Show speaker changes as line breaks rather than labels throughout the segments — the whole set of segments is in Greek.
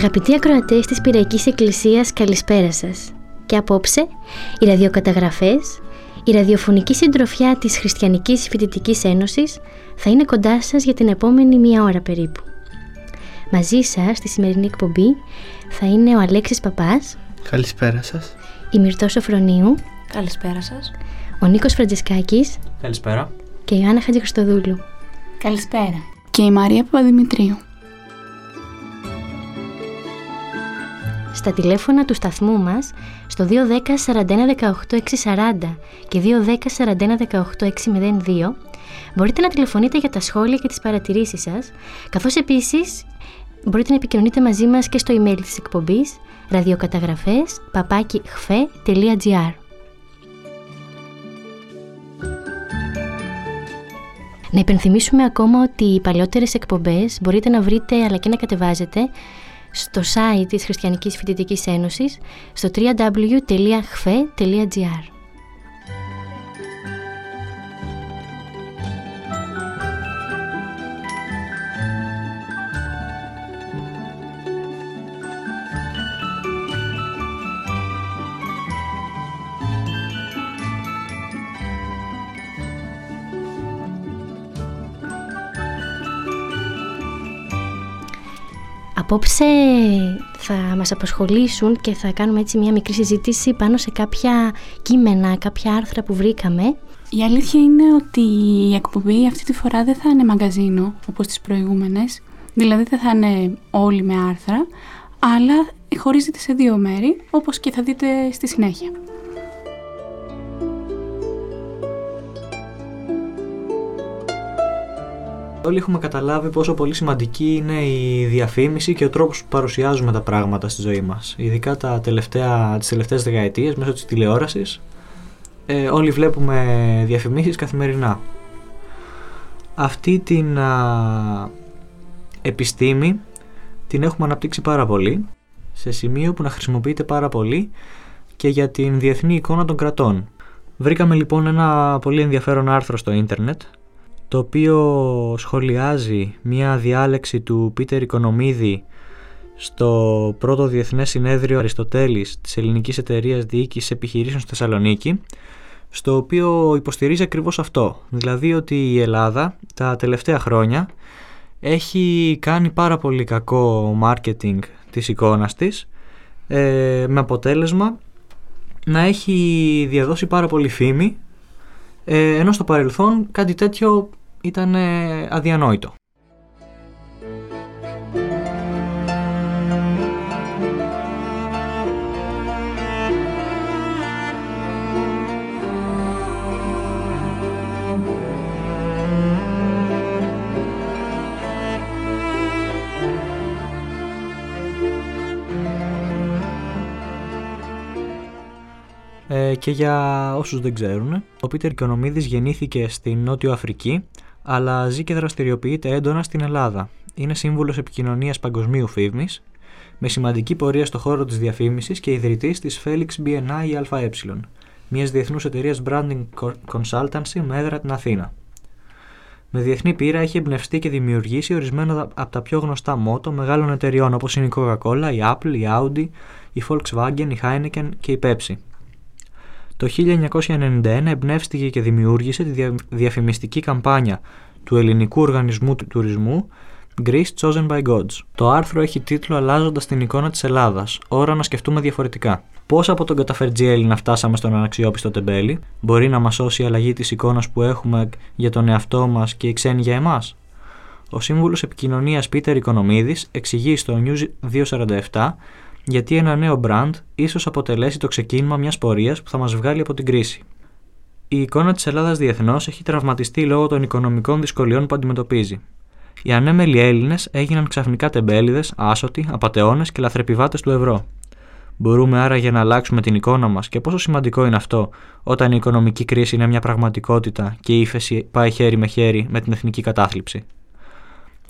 Αγαπητοί ακροατές της Πυραϊκής Εκκλησίας, καλησπέρα σας. Και απόψε, οι ραδιοκαταγραφές, η ραδιοφωνική συντροφιά της Χριστιανικής Φοιτητικής Ένωσης θα είναι κοντά σας για την επόμενη μία ώρα περίπου. Μαζί σας, στη σημερινή εκπομπή, θα είναι ο Αλέξης Παπάς,
Καλησπέρα σας
η Μυρτώ Σοφρονίου,
Καλησπέρα σας.
ο Νίκος Φραντζισκάκης
Καλησπέρα.
και η Ιωάννα Χατζηχριστοδούλου.
Καλησπέρα. Και η Μαρία Παπαδημητρίου.
Στα τηλέφωνα του σταθμού μας στο 210 41 18 640 και 210 41 18 602 μπορείτε να τηλεφωνείτε για τα σχόλια και τις παρατηρήσεις σας καθώς επίσης μπορείτε να επικοινωνείτε μαζί μας και στο email της εκπομπής ραδιοκαταγραφές παπάκι.χφε.gr Να υπενθυμίσουμε ακόμα ότι οι παλιότερες εκπομπές μπορείτε να βρείτε αλλά και να κατεβάζετε στο site της Χριστιανικής Φοιτητικής Ένωσης στο www.hfe.gr Απόψε θα μας απασχολήσουν και θα κάνουμε έτσι μια μικρή συζήτηση πάνω σε κάποια κείμενα, κάποια άρθρα που βρήκαμε.
Η αλήθεια είναι ότι η εκπομπή αυτή τη φορά δεν θα είναι μαγκαζίνο όπως τις προηγούμενες. Δηλαδή δεν θα είναι όλοι με άρθρα, αλλά χωρίζεται σε δύο μέρη, όπως και θα δείτε στη συνέχεια.
Όλοι έχουμε καταλάβει πόσο πολύ σημαντική είναι η διαφήμιση και ο τρόπος που παρουσιάζουμε τα πράγματα στη ζωή μας. Ειδικά τα τελευταία, τις τελευταίες δεκαετίες μέσω της τηλεόρασης ε, όλοι βλέπουμε διαφημίσεις καθημερινά. Αυτή την α, επιστήμη την έχουμε αναπτύξει πάρα πολύ σε σημείο που να χρησιμοποιείται πάρα πολύ και για την διεθνή εικόνα των κρατών. Βρήκαμε λοιπόν ένα πολύ ενδιαφέρον άρθρο στο ίντερνετ το οποίο σχολιάζει μια διάλεξη του Πίτερ Οικονομίδη στο πρώτο Διεθνές Συνέδριο Αριστοτέλης της Ελληνικής Εταιρείας Διοίκησης Επιχειρήσεων στη Θεσσαλονίκη στο οποίο υποστηρίζει ακριβώς αυτό. Δηλαδή ότι η Ελλάδα τα τελευταία χρόνια έχει κάνει πάρα πολύ κακό marketing της εικόνας της ε, με αποτέλεσμα να έχει διαδώσει πάρα πολύ φήμη ε, ενώ στο παρελθόν κάτι τέτοιο ήταν ε, αδιανόητο. Ε, και για όσους δεν ξέρουν, ο Πίτερ Οικονομίδης γεννήθηκε στην Νότιο Αφρική, αλλά ζει και δραστηριοποιείται έντονα στην Ελλάδα. Είναι σύμβουλος επικοινωνίας παγκοσμίου φήμης, με σημαντική πορεία στο χώρο της διαφήμισης και ιδρυτής της Felix BNI ΑΕ, μιας διεθνούς εταιρείας branding consultancy με έδρα την Αθήνα. Με διεθνή πείρα έχει εμπνευστεί και δημιουργήσει ορισμένα από τα πιο γνωστά μότο μεγάλων εταιριών όπως είναι η Coca-Cola, η Apple, η Audi, η Volkswagen, η Heineken και η Pepsi. Το 1991 εμπνεύστηκε και δημιούργησε τη διαφημιστική καμπάνια του ελληνικού οργανισμού του τουρισμού Greece Chosen by Gods. Το άρθρο έχει τίτλο Αλλάζοντας την εικόνα της Ελλάδας. Ώρα να σκεφτούμε διαφορετικά. Πώς από τον καταφερτζή Έλληνα φτάσαμε στον αναξιόπιστο τεμπέλη, μπορεί να μας σώσει η αλλαγή της εικόνας που έχουμε για τον εαυτό μας και οι ξένοι για εμάς; Ο σύμβουλος επικοινωνίας Πίτερ Οικονομίδης εξηγεί στο News 247 γιατί ένα νέο brand ίσως αποτελέσει το ξεκίνημα μιας πορείας που θα μας βγάλει από την κρίση. Η εικόνα της Ελλάδας διεθνώς έχει τραυματιστεί λόγω των οικονομικών δυσκολιών που αντιμετωπίζει. Οι ανέμελοι Έλληνες έγιναν ξαφνικά τεμπέληδες, άσωτοι, απαταιώνες και λαθρεπιβάτες του ευρώ. Μπορούμε άραγε να αλλάξουμε την εικόνα μας και πόσο σημαντικό είναι αυτό όταν η οικονομική κρίση είναι μια πραγματικότητα και η ύφεση πάει χέρι με χέρι με την εθνική κατάθλιψη.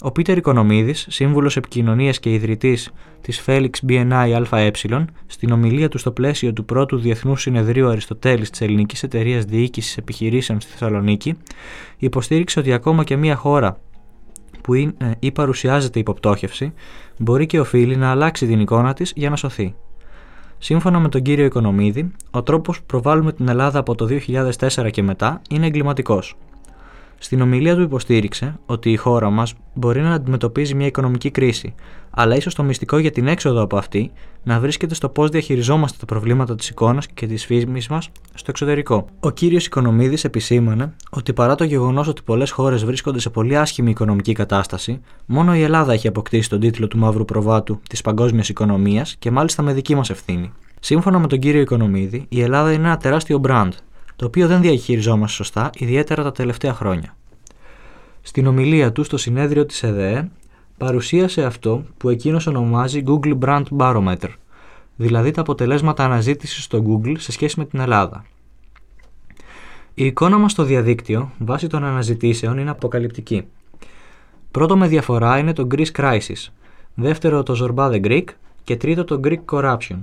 Ο Πίτερ Οικονομίδης, σύμβουλος επικοινωνίας και ιδρυτής της Felix BNI ΑΕ, στην ομιλία του στο πλαίσιο του πρώτου Διεθνούς Συνεδρίου Αριστοτέλης της Ελληνικής Εταιρείας Διοίκησης Επιχειρήσεων στη Θεσσαλονίκη, υποστήριξε ότι ακόμα και μια χώρα που είναι ή παρουσιάζεται υποπτώχευση, μπορεί και οφείλει να αλλάξει την εικόνα της για να σωθεί. Σύμφωνα με τον κύριο Οικονομίδη, ο τρόπος που προβάλλουμε την Ελλάδα από το 2004 και μετά είναι εγκληματικός. Στην ομιλία του υποστήριξε ότι η χώρα μας μπορεί να αντιμετωπίζει μια οικονομική κρίση, αλλά ίσως το μυστικό για την έξοδο από αυτή να βρίσκεται στο πώς διαχειριζόμαστε τα προβλήματα της εικόνας και της φήμης μας στο εξωτερικό. Ο κύριος Οικονομίδης επισήμανε ότι παρά το γεγονός ότι πολλές χώρες βρίσκονται σε πολύ άσχημη οικονομική κατάσταση, μόνο η Ελλάδα έχει αποκτήσει τον τίτλο του μαύρου προβάτου της παγκόσμιας οικονομίας και μάλιστα με δική μας ευθύνη. Σύμφωνα με τον κύριο Οικονομίδη, η Ελλάδα είναι ένα τεράστιο brand, το οποίο δεν διαχειριζόμαστε σωστά, ιδιαίτερα τα τελευταία χρόνια. Στην ομιλία του στο συνέδριο της ΕΔΕ παρουσίασε αυτό που εκείνος ονομάζει Google Brand Barometer, δηλαδή τα αποτελέσματα αναζήτησης στο Google σε σχέση με την Ελλάδα. Η εικόνα μας στο διαδίκτυο, βάσει των αναζητήσεων, είναι αποκαλυπτική. Πρώτο με διαφορά είναι το Greece Crisis, δεύτερο το Zorba the Greek και τρίτο το Greek Corruption,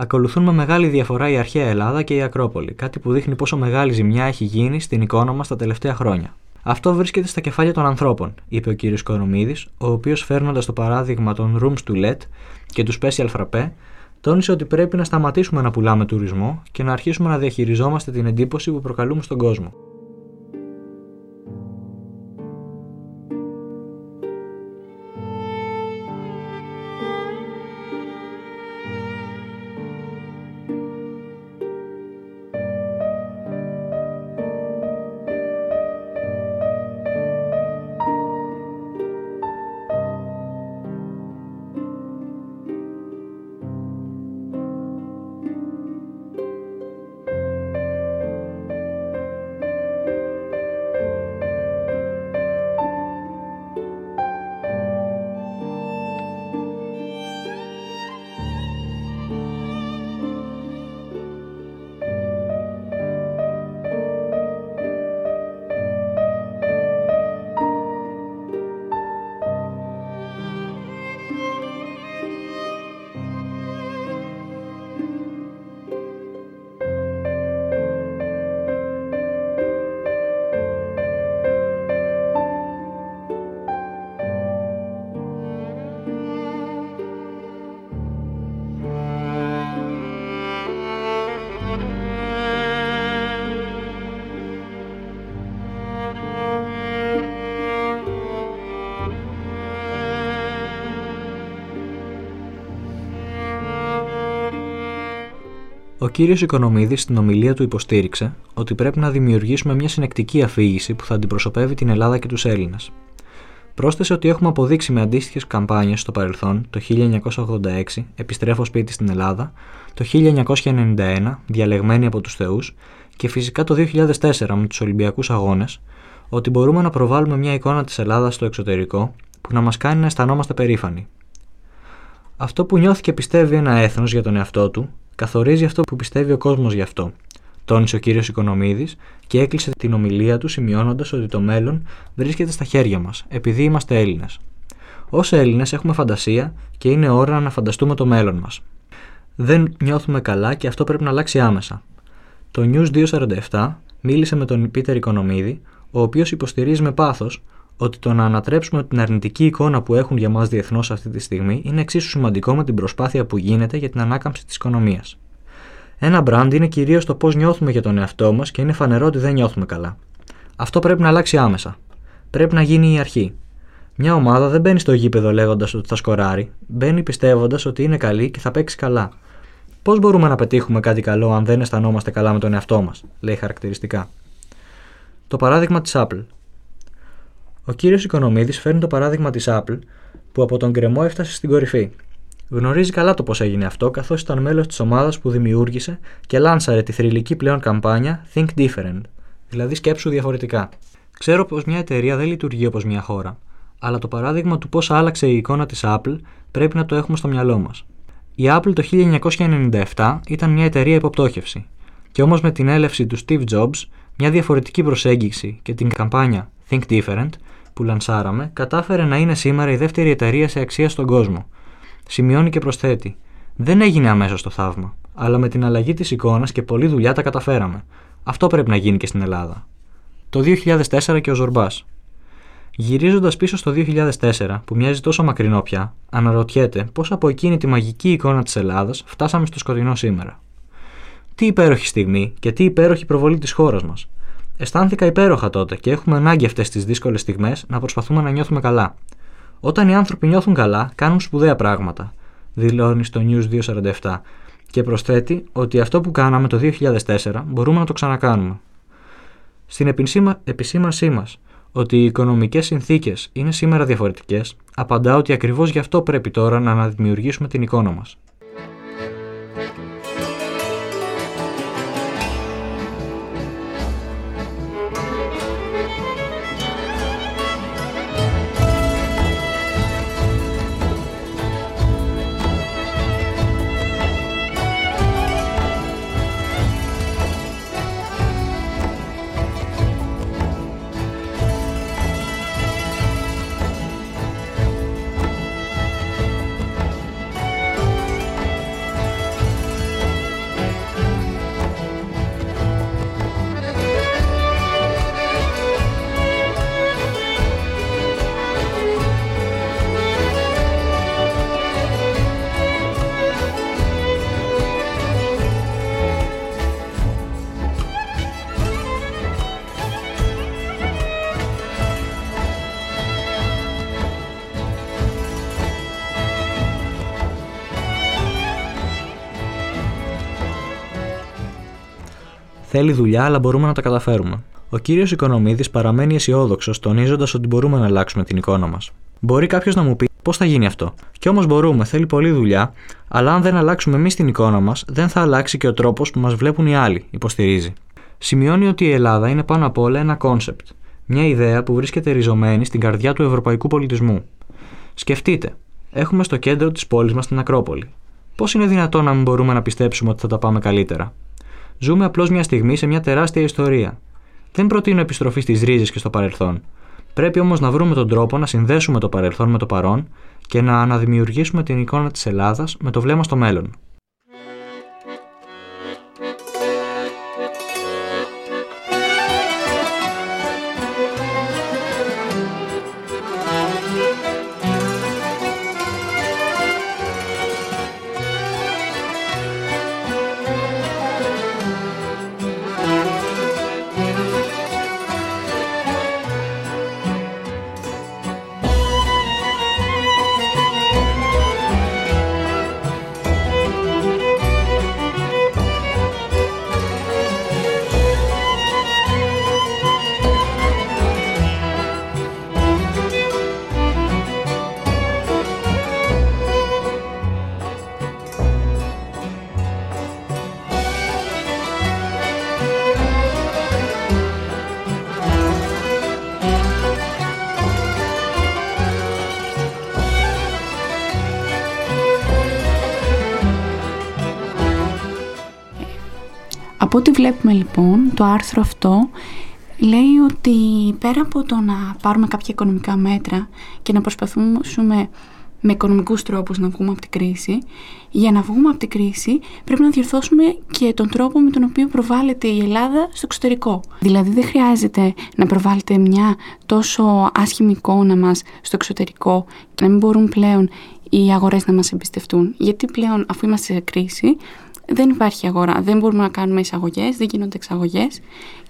Ακολουθούν με μεγάλη διαφορά η αρχαία Ελλάδα και η Ακρόπολη, κάτι που δείχνει πόσο μεγάλη ζημιά έχει γίνει στην εικόνα μας τα τελευταία χρόνια. Αυτό βρίσκεται στα κεφάλια των ανθρώπων, είπε ο κ. Κορομίδης, ο οποίος φέρνοντας το παράδειγμα των Rooms to Let και του Special Frappé, τόνισε ότι πρέπει να σταματήσουμε να πουλάμε τουρισμό και να αρχίσουμε να διαχειριζόμαστε την εντύπωση που προκαλούμε στον κόσμο. Ο κύριος Οικονομίδης στην ομιλία του υποστήριξε ότι πρέπει να δημιουργήσουμε μια συνεκτική αφήγηση που θα αντιπροσωπεύει την Ελλάδα και τους Έλληνες. Πρόσθεσε ότι έχουμε αποδείξει με αντίστοιχες καμπάνιες στο παρελθόν, το 1986, Επιστρέφω σπίτι στην Ελλάδα, το 1991, Διαλεγμένοι από τους Θεούς, και φυσικά το 2004 με τους Ολυμπιακούς Αγώνες, ότι μπορούμε να προβάλλουμε μια εικόνα της Ελλάδας στο εξωτερικό που να μας κάνει να αισθανόμαστε περήφανοι. Αυτό που νιώθει και πιστεύει ένα έθνος για τον εαυτό του καθορίζει αυτό που πιστεύει ο κόσμος γι' αυτό, τόνισε ο κύριος Οικονομίδης και έκλεισε την ομιλία του σημειώνοντας ότι το μέλλον βρίσκεται στα χέρια μας, επειδή είμαστε Έλληνες. Ω Έλληνες έχουμε φαντασία και είναι ώρα να φανταστούμε το μέλλον μας. Δεν νιώθουμε καλά και αυτό πρέπει να αλλάξει άμεσα. Το News 247 μίλησε με τον Πίτερ Οικονομίδη, ο οποίος υποστηρίζει με πάθος ότι το να ανατρέψουμε την αρνητική εικόνα που έχουν για μας διεθνώς αυτή τη στιγμή είναι εξίσου σημαντικό με την προσπάθεια που γίνεται για την ανάκαμψη της οικονομίας. Ένα brand είναι κυρίως το πώς νιώθουμε για τον εαυτό μας και είναι φανερό ότι δεν νιώθουμε καλά. Αυτό πρέπει να αλλάξει άμεσα. Πρέπει να γίνει η αρχή. Μια ομάδα δεν μπαίνει στο γήπεδο λέγοντας ότι θα σκοράρει, μπαίνει πιστεύοντας ότι είναι καλή και θα παίξει καλά. Πώς μπορούμε να πετύχουμε κάτι καλό αν δεν αισθανόμαστε καλά με τον εαυτό μας, λέει χαρακτηριστικά. Το παράδειγμα της Apple. Ο κύριος Οικονομίδης φέρνει το παράδειγμα της Apple που από τον κρεμό έφτασε στην κορυφή. Γνωρίζει καλά το πώς έγινε αυτό, καθώς ήταν μέλος της ομάδας που δημιούργησε και λάνσαρε τη θρηλυκή πλέον καμπάνια Think Different, δηλαδή σκέψου διαφορετικά. Ξέρω πως μια εταιρεία δεν λειτουργεί όπως μια χώρα, αλλά το παράδειγμα του πώς άλλαξε η εικόνα της Apple πρέπει να το έχουμε στο μυαλό μας. Η Apple το 1997 ήταν μια εταιρεία υποπτώχευση, και όμως με την έλευση του Steve Jobs, μια διαφορετική προσέγγιση και την καμπάνια Think Different που λανσάραμε, κατάφερε να είναι σήμερα η δεύτερη εταιρεία σε αξία στον κόσμο. Σημειώνει και προσθέτει: Δεν έγινε αμέσως το θαύμα, αλλά με την αλλαγή της εικόνας και πολλή δουλειά τα καταφέραμε. Αυτό πρέπει να γίνει και στην Ελλάδα. Το 2004 και ο Ζορμπάς. Γυρίζοντας πίσω στο 2004, που μοιάζει τόσο μακρινό πια, αναρωτιέται πώς από εκείνη τη μαγική εικόνα της Ελλάδας φτάσαμε στο σκοτεινό σήμερα. Τι υπέροχη στιγμή και τι υπέροχη προβολή της χώρας μας. Αισθάνθηκα υπέροχα τότε και έχουμε ανάγκη αυτές τις δύσκολες στιγμές να προσπαθούμε να νιώθουμε καλά. Όταν οι άνθρωποι νιώθουν καλά, κάνουν σπουδαία πράγματα, δηλώνει στο News 247 και προσθέτει ότι αυτό που κάναμε το 2004 μπορούμε να το ξανακάνουμε. Στην επισήμανσή μας ότι οι οικονομικές συνθήκες είναι σήμερα διαφορετικές, απαντά ότι ακριβώς γι' αυτό πρέπει τώρα να αναδημιουργήσουμε την εικόνα μας. Θέλει δουλειά, αλλά μπορούμε να τα καταφέρουμε. Ο κύριος Οικονομίδης παραμένει αισιόδοξος, τονίζοντας ότι μπορούμε να αλλάξουμε την εικόνα μας. Μπορεί κάποιος να μου πει πώς θα γίνει αυτό; Κι όμως μπορούμε, θέλει πολλή δουλειά, αλλά αν δεν αλλάξουμε εμείς την εικόνα μας, δεν θα αλλάξει και ο τρόπος που μας βλέπουν οι άλλοι, υποστηρίζει. Σημειώνει ότι η Ελλάδα είναι πάνω απ' όλα ένα κόνσεπτ. Μια ιδέα που βρίσκεται ριζωμένη στην καρδιά του ευρωπαϊκού πολιτισμού. Σκεφτείτε, έχουμε στο κέντρο της πόλης μας την Ακρόπολη. Πώς είναι δυνατόν να μην μπορούμε να πιστέψουμε ότι θα τα πάμε καλύτερα; Ζούμε απλώς μια στιγμή σε μια τεράστια ιστορία. Δεν προτείνω επιστροφή στις ρίζες και στο παρελθόν. Πρέπει όμως να βρούμε τον τρόπο να συνδέσουμε το παρελθόν με το παρόν και να αναδημιουργήσουμε την εικόνα της Ελλάδας με το βλέμμα στο μέλλον.
Βλέπουμε λοιπόν, το άρθρο αυτό λέει ότι πέρα από το να πάρουμε κάποια οικονομικά μέτρα και να προσπαθούμε με οικονομικούς τρόπους να βγούμε από την κρίση. Για να βγούμε από την κρίση πρέπει να διορθώσουμε και τον τρόπο με τον οποίο προβάλλεται η Ελλάδα στο εξωτερικό. Δηλαδή δεν χρειάζεται να προβάλλεται μια τόσο άσχημη εικόνα μας στο εξωτερικό και να μην μπορούν πλέον οι αγορές να μας εμπιστευτούν. Γιατί πλέον αφού είμαστε σε κρίση δεν υπάρχει αγορά, δεν μπορούμε να κάνουμε εισαγωγές, δεν γίνονται εξαγωγές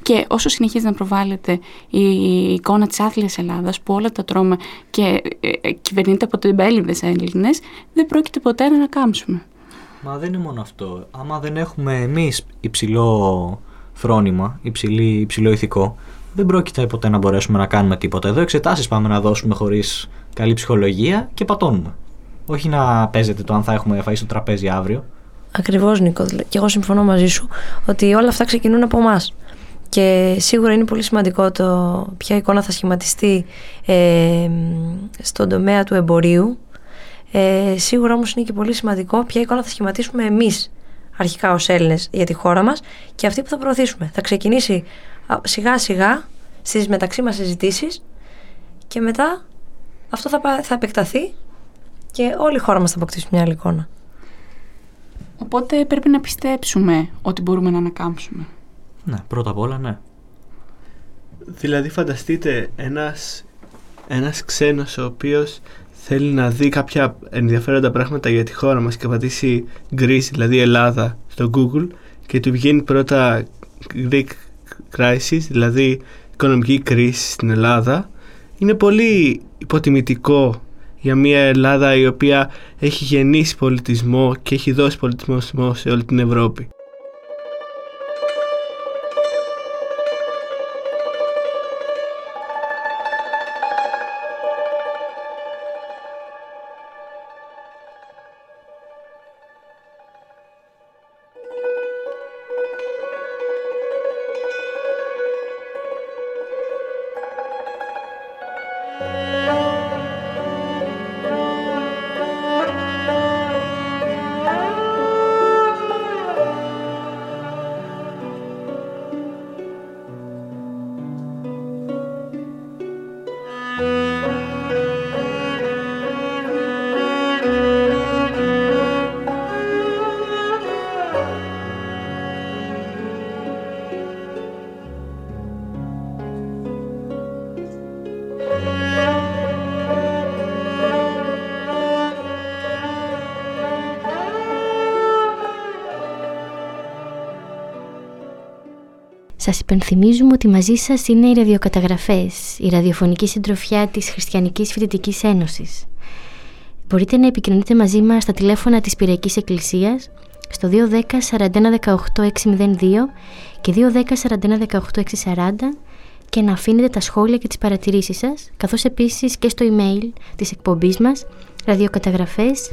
και όσο συνεχίζει να προβάλλεται η εικόνα της άθλιας Ελλάδας που όλα τα τρώμε και ε, ε, κυβερνείται από τεμπέληδες Έλληνες, δεν πρόκειται ποτέ να ανακάμψουμε.
Μα δεν είναι μόνο αυτό. Άμα δεν έχουμε εμείς υψηλό φρόνημα, υψηλή, υψηλό ηθικό, δεν πρόκειται ποτέ να μπορέσουμε να κάνουμε τίποτα. Εδώ εξετάσεις πάμε να δώσουμε χωρίς καλή ψυχολογία και πατώνουμε. Όχι να παίζετε το αν θα έχουμε φαΐ στο τραπέζι αύριο.
Ακριβώς, Νίκο. Και εγώ συμφωνώ μαζί σου ότι όλα αυτά ξεκινούν από εμάς. Και σίγουρα είναι πολύ σημαντικό το ποια εικόνα θα σχηματιστεί ε, στον τομέα του εμπορίου. Ε, σίγουρα όμως είναι και πολύ σημαντικό ποια εικόνα θα σχηματίσουμε εμείς αρχικά ως Έλληνες για τη χώρα μας και αυτή που θα προωθήσουμε. Θα ξεκινήσει σιγά σιγά στις μεταξύ μας συζητήσεις και μετά αυτό θα, θα επεκταθεί και όλη η χώρα μας θα αποκτήσει μια άλλη εικόνα.
Οπότε πρέπει να πιστέψουμε ότι μπορούμε να ανακάμψουμε.
Ναι, πρώτα απ' όλα ναι.
Δηλαδή φανταστείτε ένας, ένας ξένος ο οποίος θέλει να δει κάποια ενδιαφέροντα πράγματα για τη χώρα μας και πατήσει Greece, δηλαδή Ελλάδα, στο Google και του βγαίνει πρώτα Greek crisis, δηλαδή οικονομική κρίση στην Ελλάδα, είναι πολύ υποτιμητικό για μια Ελλάδα η οποία έχει γεννήσει πολιτισμό και έχει δώσει πολιτισμό σε όλη την Ευρώπη.
Υπενθυμίζουμε ότι μαζί σας είναι οι ραδιοκαταγραφές, η ραδιοφωνική συντροφιά της Χριστιανικής Φοιτητικής Ένωσης. Μπορείτε να επικοινωνείτε μαζί μας στα τηλέφωνα της Πυριακής Εκκλησίας στο 210 41 18 602 και 210 41 18 640 και να αφήνετε τα σχόλια και τις παρατηρήσεις σας, καθώς επίσης και στο email της εκπομπής μας ραδιοκαταγραφές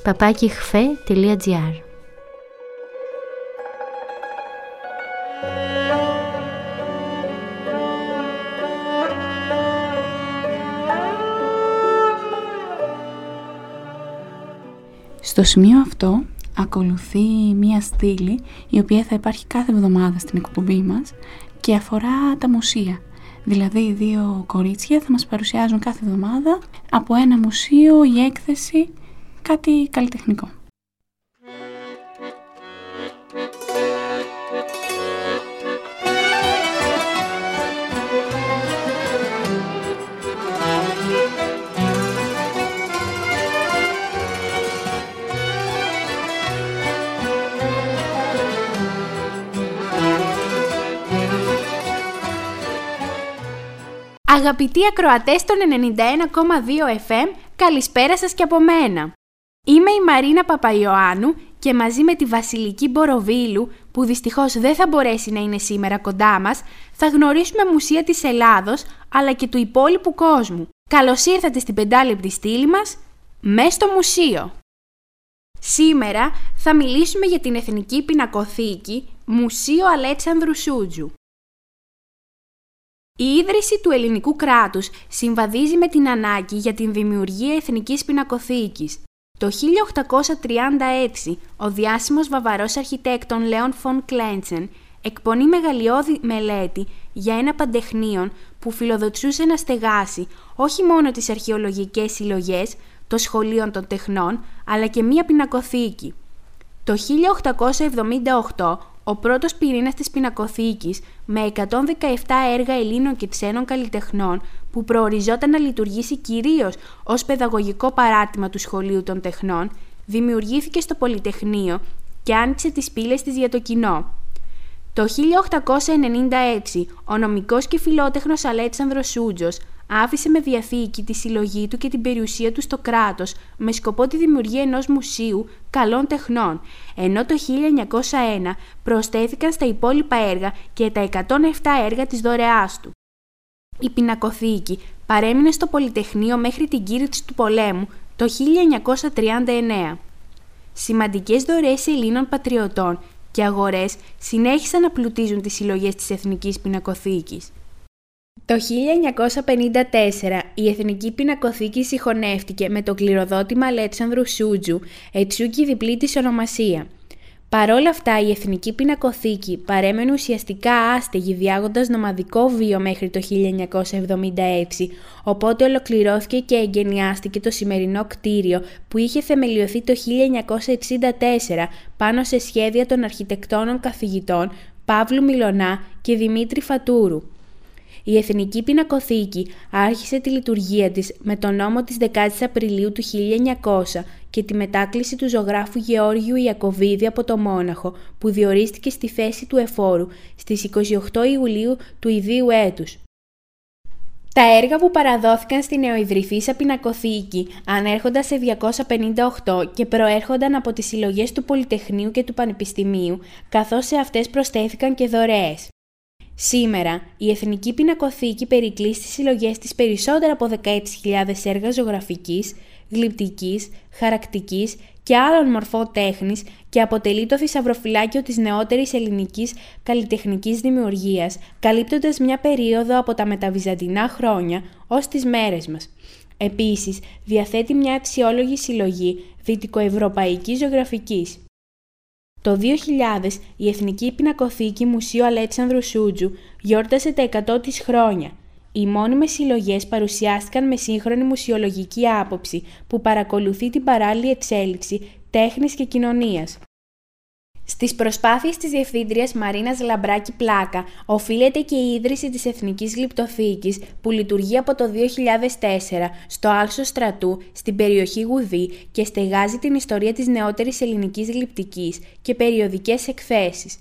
Στο σημείο αυτό ακολουθεί μία στήλη η οποία θα υπάρχει κάθε εβδομάδα στην εκπομπή μας και αφορά τα μουσεία. Δηλαδή δύο κορίτσια θα μας παρουσιάζουν κάθε εβδομάδα από ένα μουσείο ή έκθεση κάτι καλλιτεχνικό.
Αγαπητοί ακροατές των 91,2 FM, καλησπέρα σας και από μένα. Είμαι η Μαρίνα Παπαϊωάννου και μαζί με τη Βασιλική Μποροβίλου, που δυστυχώς δεν θα μπορέσει να είναι σήμερα κοντά μας, θα γνωρίσουμε μουσεία της Ελλάδος, αλλά και του υπόλοιπου κόσμου. Καλώς ήρθατε στην πεντάλεπτη στήλη μας, μες στο μουσείο. Σήμερα θα μιλήσουμε για την Εθνική Πινακοθήκη Μουσείο Αλέξανδρου Σούτζου. Η ίδρυση του ελληνικού κράτους συμβαδίζει με την ανάγκη για την δημιουργία εθνικής πινακοθήκης. Το 1836, ο διάσημος βαβαρός αρχιτέκτον Λέον Φον Κλέντσεν εκπονεί μεγαλειώδη μελέτη για ένα παντεχνίον που φιλοδοξούσε να στεγάσει όχι μόνο τις αρχαιολογικές συλλογές, των σχολείων των τεχνών, αλλά και μία πινακοθήκη. Το 1878 ο πρώτος πυρήνας της πινακοθήκης με 117 έργα Ελλήνων και ξένων καλλιτεχνών που προοριζόταν να λειτουργήσει κυρίως ως παιδαγωγικό παράρτημα του Σχολείου των Τεχνών δημιουργήθηκε στο Πολυτεχνείο και άνοιξε τις πύλες της για το κοινό. Το 1896 ο νομικός και φιλότεχνος Αλέξανδρος Σούτζος άφησε με διαθήκη τη συλλογή του και την περιουσία του στο κράτος με σκοπό τη δημιουργία ενός μουσείου καλών τεχνών, ενώ το 1901 προσθέθηκαν στα υπόλοιπα έργα και τα 107 έργα της δωρεάς του. Η πινακοθήκη παρέμεινε στο Πολυτεχνείο μέχρι την κήρυξη του πολέμου το 1939. Σημαντικές δωρεές Ελλήνων πατριωτών και αγορές συνέχισαν να πλουτίζουν τις συλλογές της Εθνικής Πινακοθήκης. Το 1954 η Εθνική Πινακοθήκη συγχωνεύτηκε με το κληροδότημα Αλέξανδρου Σούτζου, ετσού και διπλή της ονομασία. Παρόλα αυτά, η Εθνική Πινακοθήκη παρέμενε ουσιαστικά άστεγη διάγοντας νομαδικό βίο μέχρι το 1976, οπότε ολοκληρώθηκε και εγκαινιάστηκε το σημερινό κτίριο που είχε θεμελιωθεί το 1964 πάνω σε σχέδια των αρχιτεκτόνων καθηγητών Παύλου Μιλονά και Δημήτρη Φατούρου. Η Εθνική Πινακοθήκη άρχισε τη λειτουργία της με τον νόμο της 10 Απριλίου του 1900 και τη μετάκληση του ζωγράφου Γεώργιου Ιακωβίδη από το Μόναχο, που διορίστηκε στη θέση του εφόρου στις 28 Ιουλίου του ιδίου έτους. Τα έργα που παραδόθηκαν στην νεοειδρυφήσα πινακοθήκη ανέρχονταν σε 258 και προέρχονταν από τις συλλογές του Πολυτεχνείου και του Πανεπιστημίου, καθώς σε αυτές προσθέθηκαν και δωρεές. Σήμερα, η Εθνική Πινακοθήκη περικλεί στις συλλογές της περισσότερα από 16.000 έργα ζωγραφικής, γλυπτικής, χαρακτικής και άλλων μορφών τέχνης και αποτελεί το θησαυροφυλάκιο της νεότερης ελληνικής καλλιτεχνικής δημιουργίας, καλύπτοντας μια περίοδο από τα μεταβυζαντινά χρόνια ως τις μέρες μας. Επίσης, διαθέτει μια αξιόλογη συλλογή δυτικοευρωπαϊκής ζωγραφικής. Το 2000 η Εθνική Πινακοθήκη Μουσείου Αλέξανδρου Σούτζου γιόρτασε τα 100 της χρόνια. Οι μόνιμες συλλογές παρουσιάστηκαν με σύγχρονη μουσιολογική άποψη που παρακολουθεί την παράλληλη εξέλιξη τέχνης και κοινωνίας. Στις προσπάθειες της Διευθύντριας Μαρίνας Λαμπράκη Πλάκα οφείλεται και η ίδρυση της Εθνικής Γλυπτοθήκης που λειτουργεί από το 2004 στο Άλσο Στρατού στην περιοχή Γουδή και στεγάζει την ιστορία της νεότερης ελληνικής γλυπτικής και περιοδικές εκθέσεις.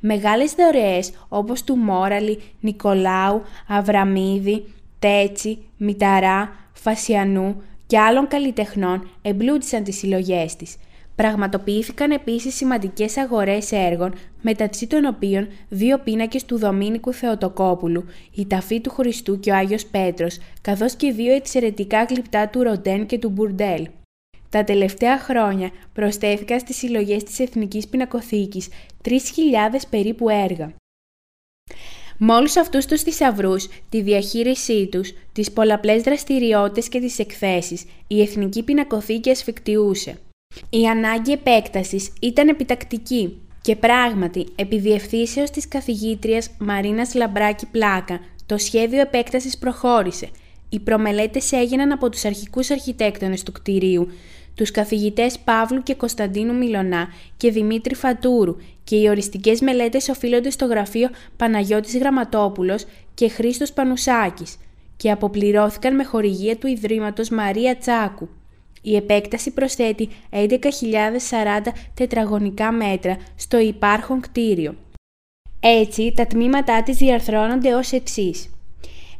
Μεγάλες δωρεές όπως του Μόραλη, Νικολάου, Αβραμίδη, Τέτση, Μηταρά, Φασιανού και άλλων καλλιτεχνών εμπλούτησαν τις συλλογές της – Πραγματοποιήθηκαν επίσης σημαντικές αγορές έργων, μεταξύ των οποίων δύο πίνακες του Δομήνικου Θεοτοκόπουλου, η Ταφή του Χριστού και ο Άγιος Πέτρος, καθώς και δύο εξαιρετικά γλυπτά του Ροντέν και του Μπουρντέλ. Τα τελευταία χρόνια προσθέθηκαν στις συλλογές της Εθνικής Πινακοθήκης 3.000 περίπου έργα. Με όλου αυτούς τους θησαυρούς, τη διαχείρισή τους, τις πολλαπλές δραστηριότητες και τις εκθέσεις, η Εθνική Πινακοθήκη ασφικτιούσε. Η ανάγκη επέκτασης ήταν επιτακτική και πράγματι, επί διευθύνσεως της καθηγήτριας Μαρίνας Λαμπράκη Πλάκα, το σχέδιο επέκτασης προχώρησε. Οι προμελέτες έγιναν από τους αρχικούς αρχιτέκτονες του κτηρίου, τους καθηγητές Παύλου και Κωνσταντίνου Μιλονά και Δημήτρη Φατούρου και οι οριστικές μελέτες οφείλονται στο γραφείο Παναγιώτης Γραμματόπουλος και Χρήστος Πανουσάκης και αποπληρώθηκαν με χορηγία του Ιδρύματος Μαρία Τσάκου. Η επέκταση προσθέτει 11.040 τετραγωνικά μέτρα στο υπάρχον κτίριο. Έτσι, τα τμήματά της διαρθρώνονται ως εξής.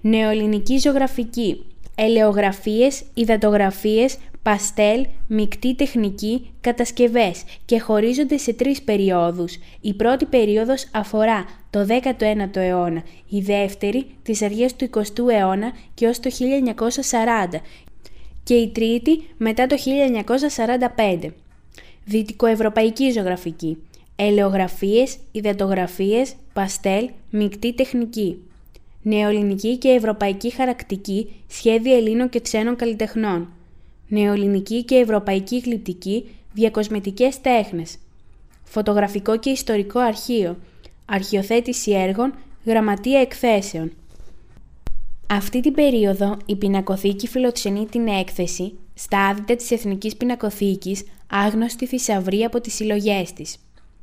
Νεοελληνική ζωγραφική, ελαιογραφίες, υδατογραφίες, παστέλ, μεικτή τεχνική, κατασκευές και χωρίζονται σε τρεις περιόδους. Η πρώτη περίοδος αφορά το 19ο αιώνα, η δεύτερη τις αρχές του 20ου αιώνα και ως το 1940 και η τρίτη μετά το 1945. Δυτικοευρωπαϊκή ζωγραφική. Ελαιογραφίες, ιδετογραφίες, παστέλ, μεικτή τεχνική. Νεοελληνική και ευρωπαϊκή χαρακτική, σχέδια Ελλήνων και ξένων καλλιτεχνών. Νεοελληνική και ευρωπαϊκή γλυπτική, διακοσμητικές τέχνες. Φωτογραφικό και ιστορικό αρχείο. Αρχιοθέτηση έργων, γραμματεία εκθέσεων. Αυτή την περίοδο η πινακοθήκη φιλοξενεί την έκθεση Στα άδυτα της Εθνικής Πινακοθήκης, άγνωστη θησαυρή από τις συλλογές της.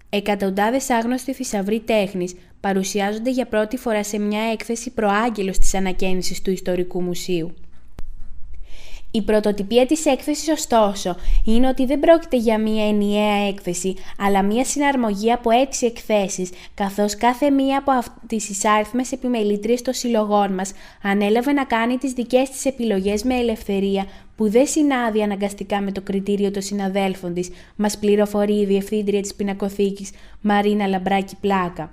Εκατοντάδες άγνωστοι θησαυροί τέχνης παρουσιάζονται για πρώτη φορά σε μια έκθεση προάγγελος της ανακαίνησης του Ιστορικού Μουσείου. Η πρωτοτυπία της έκθεσης ωστόσο είναι ότι δεν πρόκειται για μία ενιαία έκθεση, αλλά μία συναρμογή από έξι εκθέσεις, καθώς κάθε μία από τις εισάριθμες επιμελήτριες των συλλογών μας ανέλαβε να κάνει τις δικές της επιλογές με ελευθερία, που δεν συνάδει αναγκαστικά με το κριτήριο των συναδέλφων της, μας πληροφορεί η Διευθύντρια της Πινακοθήκης Μαρίνα Λαμπράκη Πλάκα.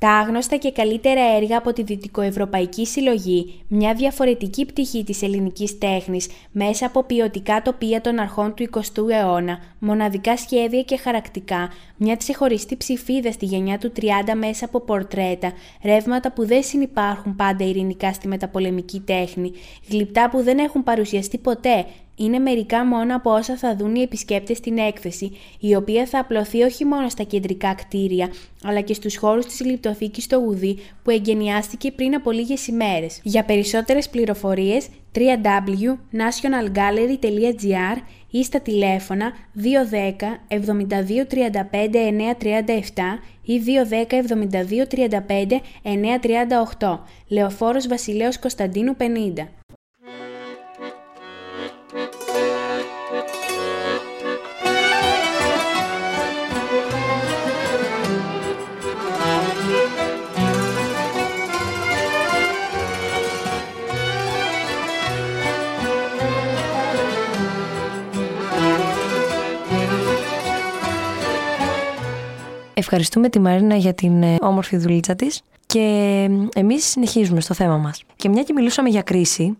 Τα άγνωστα και καλύτερα έργα από τη Δυτικοευρωπαϊκή Συλλογή, μια διαφορετική πτυχή της ελληνικής τέχνης μέσα από ποιοτικά τοπία των αρχών του 20ου αιώνα, μοναδικά σχέδια και χαρακτικά, μια ξεχωριστή ψηφίδα στη γενιά του 30 μέσα από πορτρέτα, ρεύματα που δεν συνυπάρχουν πάντα ειρηνικά στη μεταπολεμική τέχνη, γλυπτά που δεν έχουν παρουσιαστεί ποτέ, είναι μερικά μόνο από όσα θα δουν οι επισκέπτες στην έκθεση, η οποία θα απλωθεί όχι μόνο στα κεντρικά κτίρια, αλλά και στους χώρους της λιπτοθήκης στο Ουδί που εγκαινιάστηκε πριν από λίγες ημέρες. Για περισσότερες πληροφορίες www.nationalgallery.gr ή στα τηλέφωνα 210 72 35 937 ή 210 72 35 938, Λεωφόρος Βασιλέως Κωνσταντίνου 50.
Ευχαριστούμε τη Μαρίνα για την ε, όμορφη δουλίτσα της και εμείς συνεχίζουμε στο θέμα μας. Και μια και μιλούσαμε για κρίση,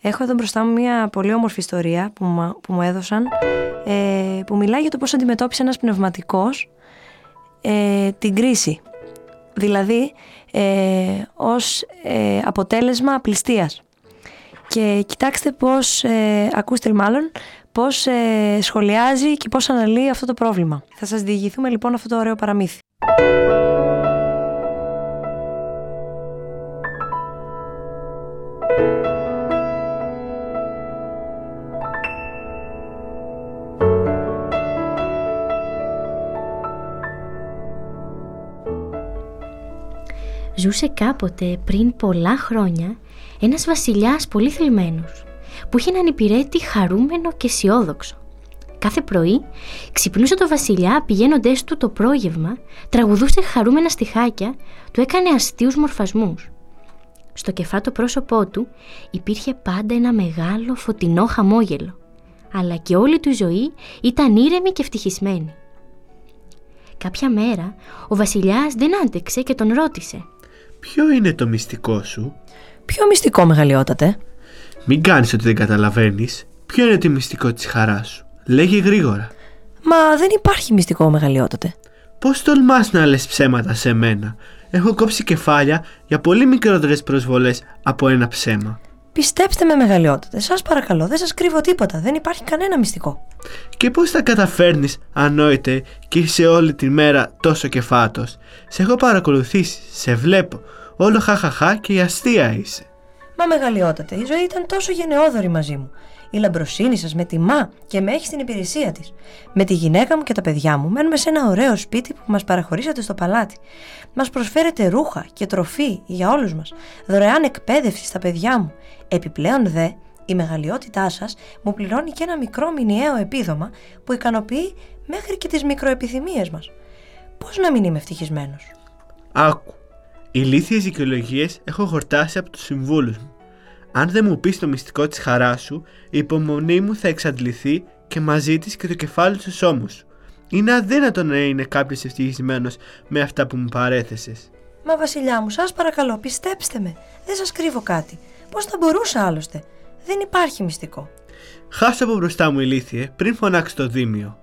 έχω εδώ μπροστά μου μια πολύ όμορφη ιστορία που, που μου έδωσαν ε, που μιλάει για το πώς αντιμετώπισε ένας πνευματικός ε, την κρίση. Δηλαδή ε, ως ε, αποτέλεσμα απληστίας. Και κοιτάξτε πώς, ε, ακούστε μάλλον, πώς ε, σχολιάζει και πώς αναλύει αυτό το πρόβλημα. Θα σας διηγηθούμε λοιπόν αυτό το ωραίο παραμύθι.
Ζούσε κάποτε πριν πολλά χρόνια ένας βασιλιάς πολύ θελμένος που είχε έναν υπηρέτη χαρούμενο και αισιόδοξο. Κάθε πρωί ξυπνούσε το βασιλιά πηγαίνοντα του το πρόγευμα, τραγουδούσε χαρούμενα στιχάκια, του έκανε αστείους μορφασμούς. Στο κεφάτο πρόσωπό του υπήρχε πάντα ένα μεγάλο φωτεινό χαμόγελο, αλλά και όλη του η ζωή ήταν ήρεμη και ευτυχισμένη. Κάποια μέρα ο βασιλιάς δεν άντεξε και τον ρώτησε
«Ποιο είναι το μυστικό σου»
«Ποιο μυστικό μεγαλειότατε»
Μην κάνεις ότι δεν καταλαβαίνεις. Ποιο είναι το μυστικό της χαράς σου; Λέγε γρήγορα.
Μα δεν υπάρχει μυστικό μεγαλειότατε.
Πώς τολμάς να λες ψέματα σε μένα; Έχω κόψει κεφάλια για πολύ μικρότερες προσβολές από ένα ψέμα.
Πιστέψτε με μεγαλειότατε, σας παρακαλώ, δεν σας κρύβω τίποτα, δεν υπάρχει κανένα μυστικό.
Και πώς θα καταφέρνεις, ανόητε, και είσαι όλη τη μέρα τόσο κεφάτος; Σε έχω παρακολουθήσει, σε βλέπω, όλο χαχαχά και η αστεία είσαι.
Μα μεγαλειότατε, η ζωή ήταν τόσο γενναιόδορη μαζί μου. Η λαμπροσύνη σας με τιμά και με έχει στην υπηρεσία της. Με τη γυναίκα μου και τα παιδιά μου μένουμε σε ένα ωραίο σπίτι που μας παραχωρήσατε στο παλάτι. Μας προσφέρετε ρούχα και τροφή για όλους μας, δωρεάν εκπαίδευση στα παιδιά μου. Επιπλέον δε, η μεγαλειότητά σας μου πληρώνει και ένα μικρό μηνιαίο επίδομα που ικανοποιεί μέχρι και τις μικροεπιθυμίες μας. Πώς να μην είμαι ευτυχισμένος;
Άκου. Ηλίθιες δικαιολογίες έχω χορτάσει από τους συμβούλους μου. Αν δεν μου πεις το μυστικό της χαράς σου, η υπομονή μου θα εξαντληθεί και μαζί της και το κεφάλι στους ώμους σου. Είναι αδύνατο να είναι κάποιος ευτυχισμένος με αυτά που μου παρέθεσες.
Μα βασιλιά μου, σας παρακαλώ, πιστέψτε με. Δεν σας κρύβω κάτι. Πώς θα μπορούσα άλλωστε; Δεν υπάρχει μυστικό.
Χάσω από μπροστά μου ηλίθιε πριν φωνάξει το δίμιο.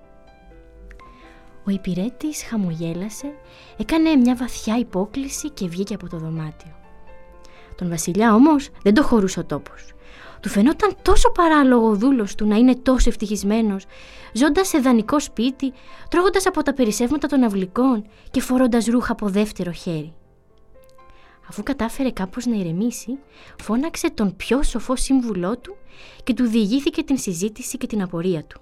Ο υπηρέτης χαμογέλασε, έκανε μια βαθιά υπόκληση και βγήκε από το δωμάτιο. Τον βασιλιά όμως δεν το χωρούσε ο τόπος. Του φαινόταν τόσο παράλογο ο δούλος του να είναι τόσο ευτυχισμένος, ζώντας σε δανεικό σπίτι, τρώγοντας από τα περισσεύματα των αυλικών και φορώντας ρούχα από δεύτερο χέρι. Αφού κατάφερε κάπως να ηρεμήσει, φώναξε τον πιο σοφό σύμβουλό του και του διηγήθηκε την συζήτηση και την απορία του.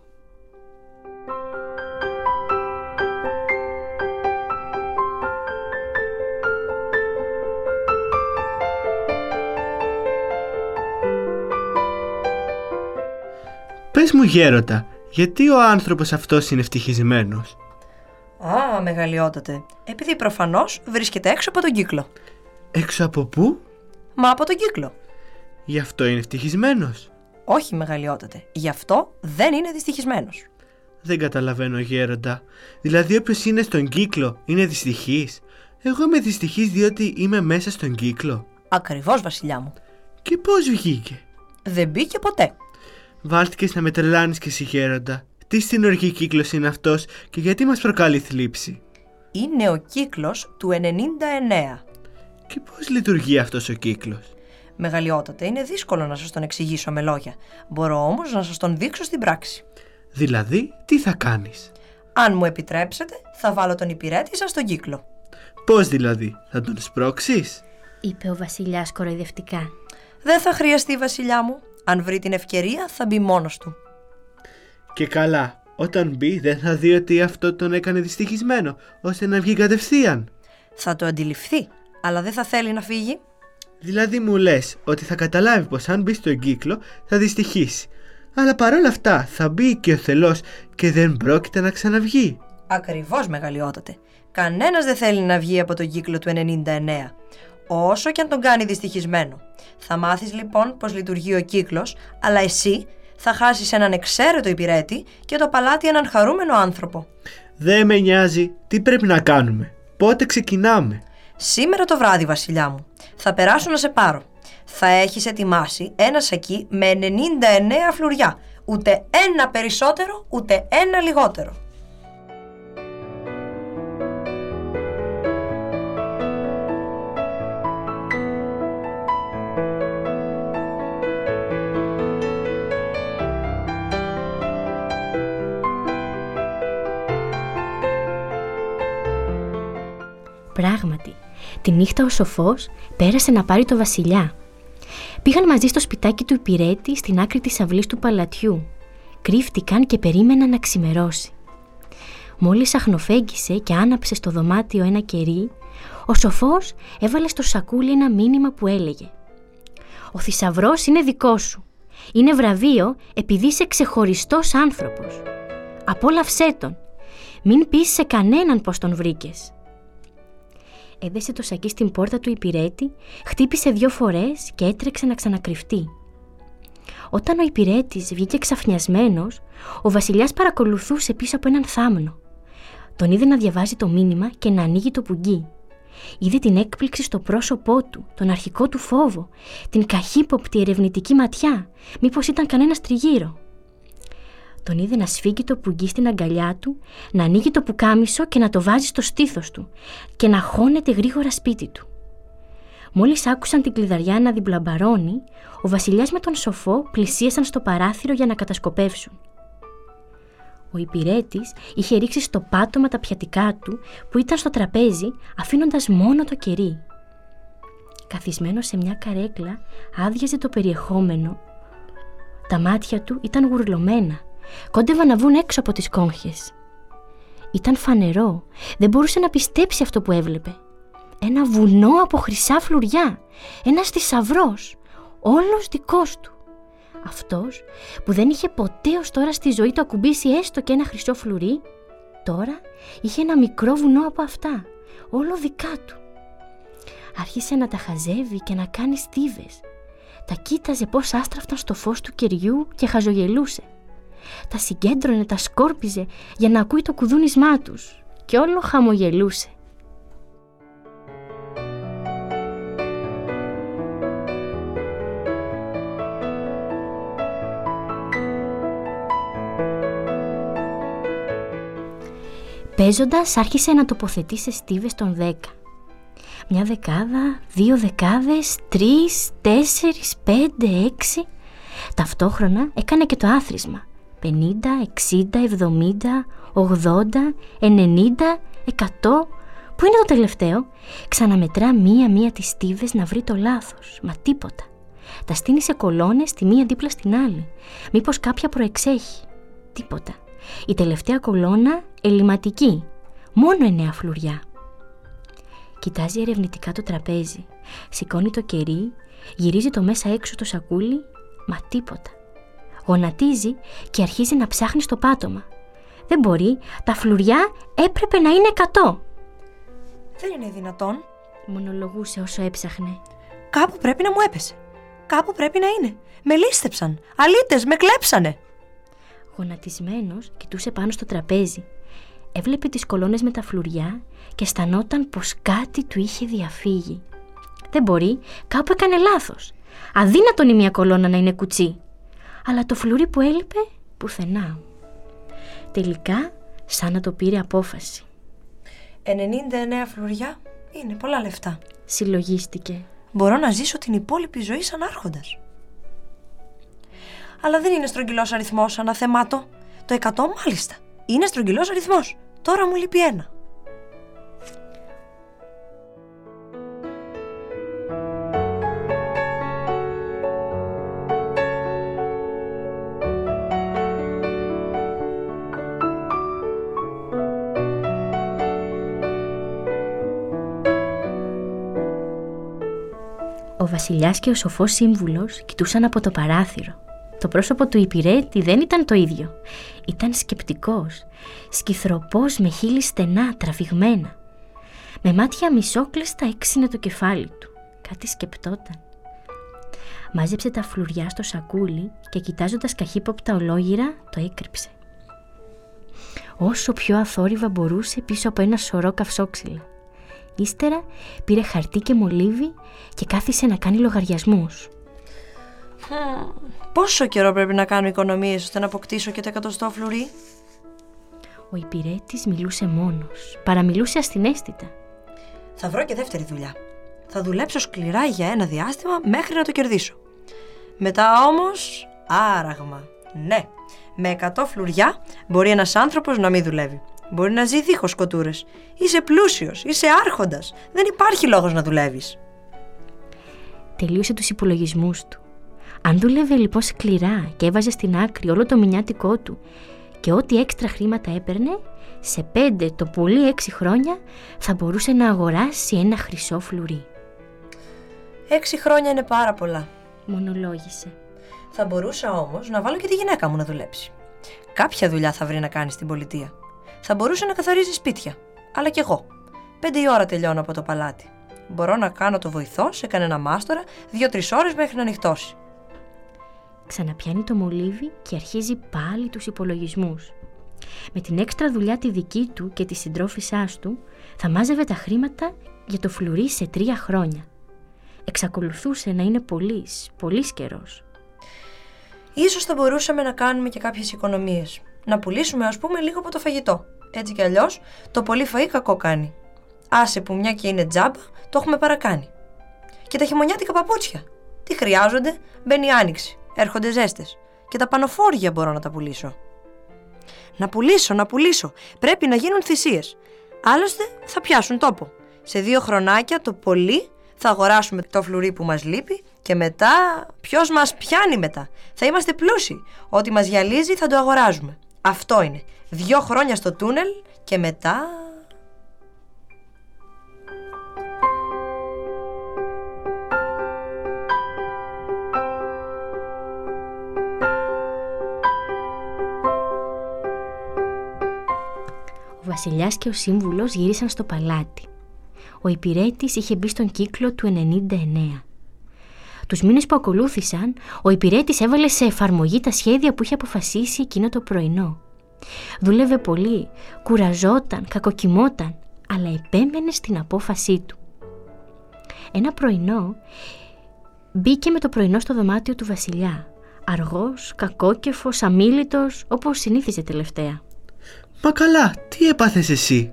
Πες μου γέροντα, γιατί ο άνθρωπος αυτός είναι ευτυχισμένος;
Α, μεγαλειότατε. Επειδή προφανώς βρίσκεται έξω από τον κύκλο.
Έξω από πού;
Μα από τον κύκλο.
Γι' αυτό είναι ευτυχισμένος;
Όχι μεγαλειότατε. Γι' αυτό δεν είναι δυστυχισμένος.
Δεν καταλαβαίνω γέροντα. Δηλαδή όποιος είναι στον κύκλο είναι δυστυχής; Εγώ είμαι δυστυχής διότι είμαι μέσα στον κύκλο.
Ακριβώς βασιλιά μου.
Και πώς βγήκε;
Δεν μπήκε ποτέ.
Βάλτηκες να με τρελάνεις και εσύ γέροντα. Τι συνορική κύκλος είναι αυτός και γιατί μας προκαλεί θλίψη;
Είναι ο κύκλος του 99.
Και πώς λειτουργεί αυτός ο κύκλος;
Μεγαλειότατε, είναι δύσκολο να σας τον εξηγήσω με λόγια. Μπορώ όμως να σας τον δείξω στην πράξη.
Δηλαδή, τι θα κάνεις;
Αν μου επιτρέψετε, θα βάλω τον υπηρέτη σας στον κύκλο.
Πώς δηλαδή, θα τον σπρώξεις;
είπε ο βασιλιάς κοροϊδευτικά.
Δεν θα χρειαστεί, βασιλιά μου. Αν βρει την ευκαιρία, θα μπει μόνος του.
Και καλά, όταν μπει δεν θα δει ότι αυτό τον έκανε δυστυχισμένο, ώστε να βγει κατευθείαν.
Θα το αντιληφθεί, αλλά δεν θα θέλει να φύγει.
Δηλαδή μου λες ότι θα καταλάβει πως αν μπει στον κύκλο θα δυστυχήσει. Αλλά παρόλα αυτά θα μπει και ο θελός και δεν πρόκειται να ξαναβγεί.
Ακριβώς μεγαλειότατε. Κανένας δεν θέλει να βγει από τον κύκλο του 99, όσο και αν τον κάνει δυστυχισμένο. Θα μάθεις λοιπόν πως λειτουργεί ο κύκλος, αλλά εσύ θα χάσεις έναν εξαίρετο υπηρέτη και το παλάτι έναν χαρούμενο άνθρωπο.
Δεν με νοιάζει τι πρέπει να κάνουμε. Πότε ξεκινάμε.
Σήμερα το βράδυ, βασιλιά μου, θα περάσω να σε πάρω. Θα έχεις ετοιμάσει ένα σακί με 99 φλουριά. Ούτε ένα περισσότερο, ούτε ένα λιγότερο.
Πράγματι, τη νύχτα ο σοφός πέρασε να πάρει το βασιλιά. Πήγαν μαζί στο σπιτάκι του υπηρέτη στην άκρη της αυλής του παλατιού. Κρύφτηκαν και περίμεναν να ξημερώσει. Μόλις αχνοφέγγισε και άναψε στο δωμάτιο ένα κερί, ο σοφός έβαλε στο σακούλι ένα μήνυμα που έλεγε «Ο θησαυρός είναι δικός σου. Είναι βραβείο επειδή είσαι ξεχωριστός άνθρωπος. Απόλαυσέ τον. Μην πεις σε κανέναν πως τον βρήκες έδεσε το σακί στην πόρτα του υπηρέτη, χτύπησε δύο φορές και έτρεξε να ξανακρυφτεί. Όταν ο υπηρέτης βγήκε ξαφνιασμένος, ο βασιλιάς παρακολουθούσε πίσω από έναν θάμνο. Τον είδε να διαβάζει το μήνυμα και να ανοίγει το πουγγί. Είδε την έκπληξη στο πρόσωπό του, τον αρχικό του φόβο, την καχύποπτη ερευνητική ματιά, μήπως ήταν κανένας τριγύρω. Τον είδε να σφίγγει το πουγγί στην αγκαλιά του, να ανοίγει το πουκάμισο και να το βάζει στο στήθος του και να χώνεται γρήγορα σπίτι του. Μόλις άκουσαν την κλειδαριά να διμπλαμπαρώνει, ο βασιλιάς με τον σοφό πλησίασαν στο παράθυρο για να κατασκοπεύσουν. Ο υπηρέτης είχε ρίξει στο πάτωμα τα πιατικά του που ήταν στο τραπέζι, αφήνοντας μόνο το κερί. Καθισμένος σε μια καρέκλα, άδειαζε το περιεχόμενο. Τα μάτια του ήταν γουρλωμένα κόντευαν να βγουν έξω από τις κόγχες. Ήταν φανερό, δεν μπορούσε να πιστέψει αυτό που έβλεπε. Ένα βουνό από χρυσά φλουριά, ένας θησαυρός, όλος δικός του. Αυτός που δεν είχε ποτέ ως τώρα στη ζωή του ακουμπήσει έστω και ένα χρυσό φλουρί, τώρα είχε ένα μικρό βουνό από αυτά, όλο δικά του. Άρχισε να τα χαζεύει και να κάνει στίβες. Τα κοίταζε πώς άστραφταν στο φως του κεριού και χαζογελούσε τα συγκέντρωνε, τα σκόρπιζε για να ακούει το κουδούνισμά τους και όλο χαμογελούσε. Παίζοντας άρχισε να τοποθετεί σε στίβες των δέκα. Μια δεκάδα, δύο δεκάδες, τρεις, τέσσερις, πέντε, έξι. Ταυτόχρονα έκανε και το άθροισμα 50, 60, 70, 80, 90, 100, Πού είναι το τελευταίο; Ξαναμετρά μία-μία τις στίβες να βρει το λάθος. Μα τίποτα. Τα στείνει σε κολόνες τη μία δίπλα στην άλλη. Μήπως κάποια προεξέχει. Τίποτα. Η τελευταία κολόνα ελληματική. Μόνο εννέα φλουριά. Κοιτάζει ερευνητικά το τραπέζι. Σηκώνει το κερί, γυρίζει το μέσα έξω το σακούλι, μα τίποτα. Γονατίζει και αρχίζει να ψάχνει στο πάτωμα. Δεν μπορεί, τα φλουριά έπρεπε να είναι εκατό.
Δεν είναι δυνατόν.
Μονολογούσε όσο έψαχνε.
Κάπου πρέπει να μου έπεσε. Κάπου πρέπει να είναι. Με λίστεψαν. Αλίτες, με κλέψανε.
Γονατισμένος κοιτούσε πάνω στο τραπέζι. Έβλεπε τις κολόνες με τα φλουριά και αισθανόταν πως κάτι του είχε διαφύγει. Δεν μπορεί, κάπου έκανε λάθος. Αδύνατον η μία κολόνα να είναι κουτσί. Αλλά το φλουρί που έλειπε, πουθενά. Τελικά, σαν να το πήρε απόφαση.
99 φλουριά είναι πολλά λεφτά.
Συλλογίστηκε.
Μπορώ να ζήσω την υπόλοιπη ζωή σαν άρχοντας. Αλλά δεν είναι στρογγυλός αριθμός αναθεμάτο. Το 100 μάλιστα. Είναι στρογγυλός αριθμός. Τώρα μου λείπει ένα.
Ο βασιλιάς και ο σοφός σύμβουλος κοιτούσαν από το παράθυρο. Το πρόσωπο του υπηρέτη δεν ήταν το ίδιο. Ήταν σκεπτικός, σκυθροπός με χείλη στενά, τραβηγμένα. Με μάτια μισόκλειστα έξινε το κεφάλι του. Κάτι σκεπτόταν. Μάζεψε τα φλουριά στο σακούλι και κοιτάζοντας καχύποπτα ολόγυρα το έκρυψε. Όσο πιο αθόρυβα μπορούσε πίσω από ένα σωρό καυσόξυλα. Ύστερα πήρε χαρτί και μολύβι και κάθισε να κάνει λογαριασμούς.
Πόσο καιρό πρέπει να κάνω οικονομίες ώστε να αποκτήσω και το εκατοστό φλουρί.
Ο υπηρέτης μιλούσε μόνος, παραμιλούσε αστηνέστητα.
Θα βρω και δεύτερη δουλειά. Θα δουλέψω σκληρά για ένα διάστημα μέχρι να το κερδίσω. Μετά όμως, άραγμα. Ναι, με 100 φλουριά μπορεί ένας άνθρωπος να μην δουλεύει. Μπορεί να ζει δίχως κοτούρες. Είσαι πλούσιος, είσαι άρχοντας. Δεν υπάρχει λόγος να δουλεύεις.
Τελείωσε τους υπολογισμούς του. Αν δούλευε λοιπόν σκληρά και έβαζε στην άκρη όλο το μηνιάτικό του και ό,τι έξτρα χρήματα έπαιρνε, σε πέντε το πολύ έξι χρόνια θα μπορούσε να αγοράσει ένα χρυσό φλουρί.
Έξι χρόνια είναι πάρα πολλά.
Μονολόγησε.
Θα μπορούσα όμως να βάλω και τη γυναίκα μου να δουλέψει. Κάποια δουλειά θα βρει να κάνει στην πολιτεία. Θα μπορούσε να καθαρίζει σπίτια. Αλλά κι εγώ. Πέντε η ώρα τελειώνω από το παλάτι. Μπορώ να κάνω το βοηθό σε κανένα μάστορα δύο-τρεις ώρες μέχρι να νυχτώσει.
Ξαναπιάνει το μολύβι και αρχίζει πάλι τους υπολογισμούς. Με την έξτρα δουλειά τη δική του και της συντρόφισσάς του θα μάζευε τα χρήματα για το φλουρί σε τρία χρόνια. Εξακολουθούσε να είναι πολύς, πολύς καιρός.
Ίσως θα μπορούσαμε να κάνουμε και κάποιες οικονομίες. Να πουλήσουμε ας πούμε λίγο από το φαγητό. Έτσι κι αλλιώς το πολύ φαΐ κακό κάνει. Άσε που μια και είναι τζάμπα, το έχουμε παρακάνει. Και τα χειμωνιάτικα παπούτσια. Τι χρειάζονται, μπαίνει η άνοιξη. Έρχονται ζέστες. Και τα πανοφόρια μπορώ να τα πουλήσω. Να πουλήσω, να πουλήσω. Πρέπει να γίνουν θυσίες. Άλλωστε θα πιάσουν τόπο. Σε δύο χρονάκια το πολύ θα αγοράσουμε το φλουρί που μας λείπει και μετά ποιος μας πιάνει μετά. Θα είμαστε πλούσιοι. Ό,τι μας γυαλίζει θα το αγοράζουμε. Αυτό είναι. Δύο χρόνια στο τούνελ και μετά...
Ο βασιλιάς και ο σύμβουλος γύρισαν στο παλάτι. Ο υπηρέτης είχε μπει στον κύκλο του 99. Τους μήνες που ακολούθησαν, ο υπηρέτης έβαλε σε εφαρμογή τα σχέδια που είχε αποφασίσει εκείνο το πρωινό. Δούλευε πολύ, κουραζόταν, κακοκοιμόταν, αλλά επέμενε στην απόφασή του. Ένα πρωινό μπήκε με το πρωινό στο δωμάτιο του βασιλιά. Αργός, κακόκεφος, αμήλυτος, όπως συνήθιζε τελευταία.
Μα καλά, τι έπαθες εσύ;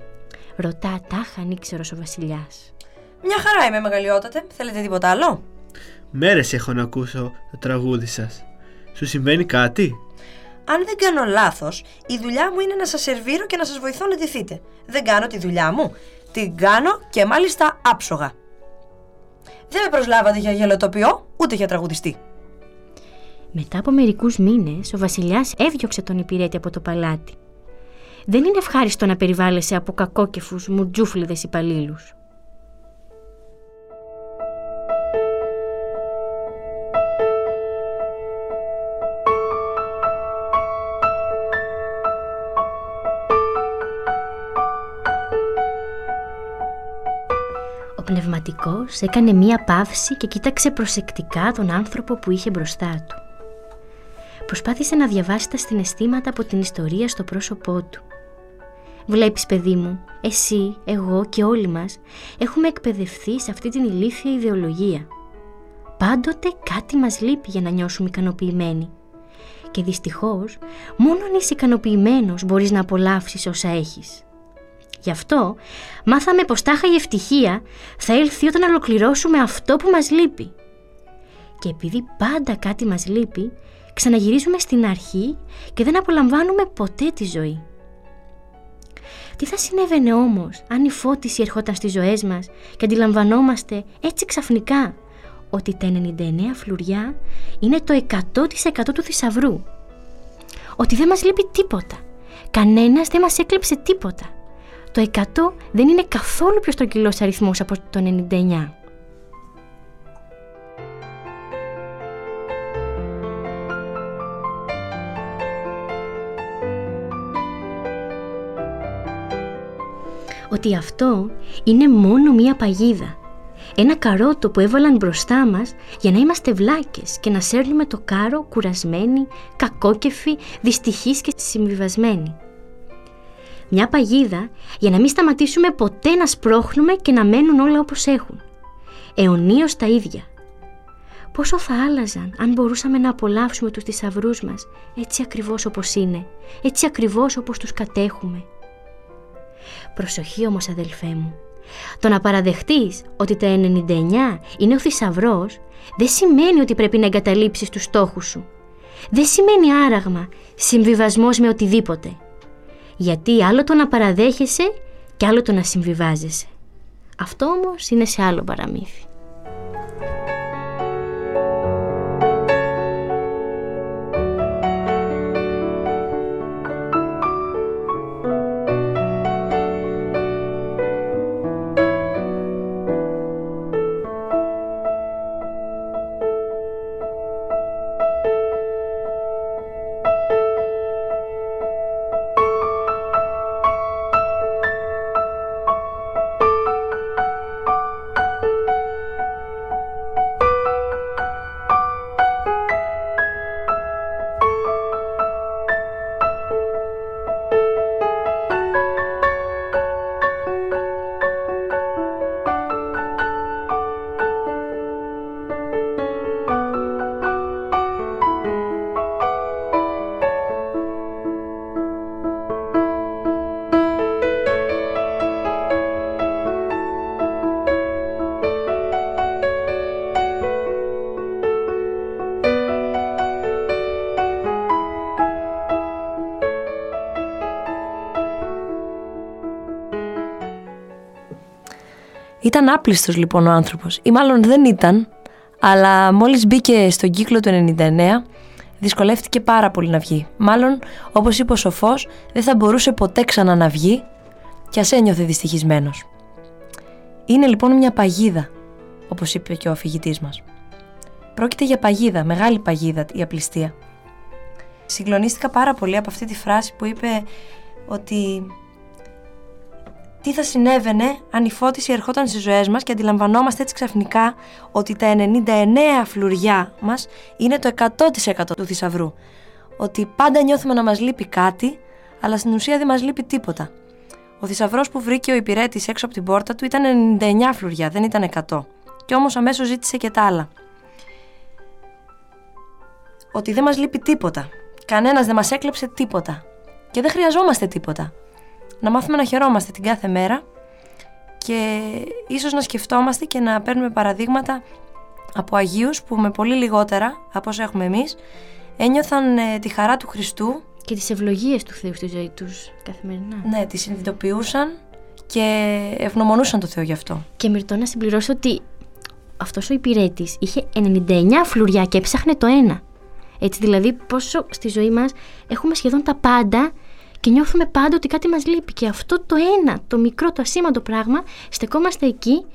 Ρωτά τάχα ανήξερος ο βασιλιάς.
Μια χαρά είμαι μεγαλειότατε. Θέλετε τίποτα άλλο;
Μέρες έχω να ακούσω το τραγούδι σας. Σου συμβαίνει κάτι;
Αν δεν κάνω λάθος, η δουλειά μου είναι να σας σερβίρω και να σας βοηθώ να ντυθείτε. Δεν κάνω τη δουλειά μου. Την κάνω και μάλιστα άψογα. Δεν με προσλάβατε για γελοτοποιό, ούτε για τραγουδιστή.
Μετά από μερικούς μήνες, ο βασιλιάς έδιωξε τον υπηρέτη από το παλάτι. Δεν είναι ευχάριστο να περιβάλλεσαι από κακόκεφους μουτζούφλιδες υπαλλήλους. Ο πνευματικός έκανε μία παύση και κοίταξε προσεκτικά τον άνθρωπο που είχε μπροστά του. Προσπάθησε να διαβάσει τα συναισθήματα από την ιστορία στο πρόσωπό του. Βλέπεις παιδί μου, εσύ, εγώ και όλοι μας έχουμε εκπαιδευτεί σε αυτή την ηλίθια ιδεολογία. Πάντοτε κάτι μας λείπει για να νιώσουμε ικανοποιημένοι. Και δυστυχώς, μόνο αν είσαι ικανοποιημένος μπορείς να απολαύσεις όσα έχεις. Γι' αυτό μάθαμε πως τάχα η ευτυχία θα έλθει όταν ολοκληρώσουμε αυτό που μας λείπει. Και επειδή πάντα κάτι μας λείπει, ξαναγυρίζουμε στην αρχή και δεν απολαμβάνουμε ποτέ τη ζωή. Τι θα συνέβαινε όμως αν η φώτιση ερχόταν στις ζωές μας και αντιλαμβανόμαστε έτσι ξαφνικά ότι τα 99 φλουριά είναι το 100% του θησαυρού; Ότι δεν μας λείπει τίποτα. Κανένας δεν μας έκλεψε τίποτα. Το 100 δεν είναι καθόλου πιο στρογγυλός αριθμός από το 99. ότι αυτό είναι μόνο μία παγίδα. Ένα καρότο που έβαλαν μπροστά μας για να είμαστε βλάκες και να σέρνουμε το κάρο κουρασμένοι, κακόκεφοι, δυστυχείς και συμβιβασμένοι. Μια παγίδα για να μην σταματήσουμε ποτέ να σπρώχνουμε και να μένουν όλα όπως έχουν. Αιωνίως τα ίδια. Πόσο θα άλλαζαν αν μπορούσαμε να απολαύσουμε τους θησαυρούς μας έτσι ακριβώς όπως είναι, έτσι ακριβώς όπως τους κατέχουμε. Προσοχή όμως αδελφέ μου. Το να παραδεχτείς ότι τα 99 είναι ο θησαυρός δεν σημαίνει ότι πρέπει να εγκαταλείψεις τους στόχους σου. Δεν σημαίνει άραγμα συμβιβασμός με οτιδήποτε. Γιατί άλλο το να παραδέχεσαι και άλλο το να συμβιβάζεσαι. Αυτό όμως είναι σε άλλο παραμύθι.
Ήταν άπλιστος λοιπόν ο άνθρωπος, ή μάλλον δεν ήταν, αλλά μόλις μπήκε στον κύκλο του 99, δυσκολεύτηκε πάρα πολύ να βγει. Μάλλον, όπως είπε ο Σοφός, δεν θα μπορούσε ποτέ ξανά να βγει και ας ένιωθε δυστυχισμένος. Είναι λοιπόν μια παγίδα, όπως είπε και ο αφηγητής μας. Πρόκειται για παγίδα, μεγάλη παγίδα η απληστία. Συγκλονίστηκα πάρα πολύ από αυτή τη φράση που είπε ότι τι θα συνέβαινε αν η φώτιση ερχόταν στις ζωές μας και αντιλαμβανόμαστε έτσι ξαφνικά ότι τα 99 φλουριά μας είναι το 100% του θησαυρού. Ότι πάντα νιώθουμε να μας λείπει κάτι, αλλά στην ουσία δεν μας λείπει τίποτα. Ο θησαυρός που βρήκε ο υπηρέτης έξω από την πόρτα του ήταν 99 φλουριά, δεν ήταν 100. Και όμως αμέσως ζήτησε και τα άλλα. Ότι δεν μας λείπει τίποτα. Κανένας δεν μας έκλεψε τίποτα. Και δεν χρειαζόμαστε τίποτα να μάθουμε να χαιρόμαστε την κάθε μέρα και ίσως να σκεφτόμαστε και να παίρνουμε παραδείγματα από Αγίους που με πολύ λιγότερα από όσο έχουμε εμείς ένιωθαν ε, τη χαρά του Χριστού
και τις ευλογίες του Θεού στη ζωή τους καθημερινά.
Ναι, τη συνειδητοποιούσαν και ευγνωμονούσαν το Θεό γι' αυτό.
Και Μυρτώ να συμπληρώσω ότι αυτός ο υπηρέτης είχε 99 φλουριά και έψαχνε το ένα. Έτσι δηλαδή πόσο στη ζωή μας έχουμε σχεδόν τα πάντα και νιώθουμε πάντα ότι κάτι μας λείπει και αυτό το ένα, το μικρό, το ασήμαντο πράγμα στεκόμαστε εκεί